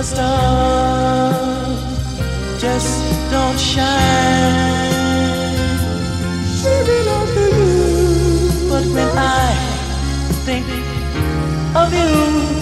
the stars just don't shine. But when I think of you.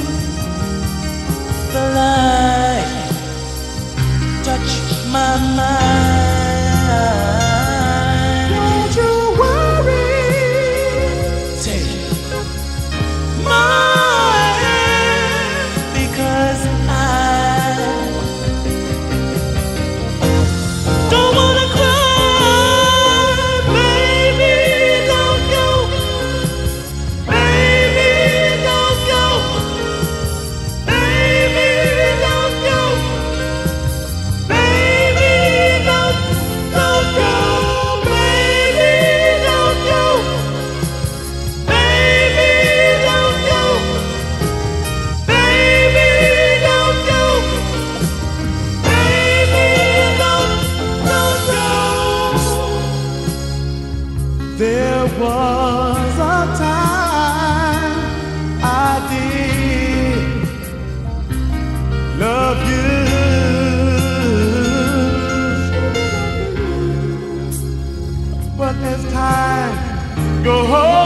go home.